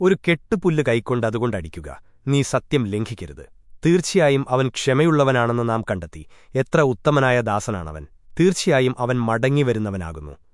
ഒരു കെട്ടുപുല്ല് കൈക്കൊണ്ട് അതുകൊണ്ടടിക്കുക. നീ സത്യം ലംഘിക്കരുത്. തീർച്ചയായും അവൻ ക്ഷമയുള്ളവനാണെന്ന് നാം കണ്ടെത്തി. എത്ര ഉത്തമനായ ദാസനാണവൻ. തീർച്ചയായും അവൻ മടങ്ങിവരുന്നവനാകുന്നു.